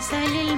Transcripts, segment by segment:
அசலில்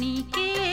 நீ கே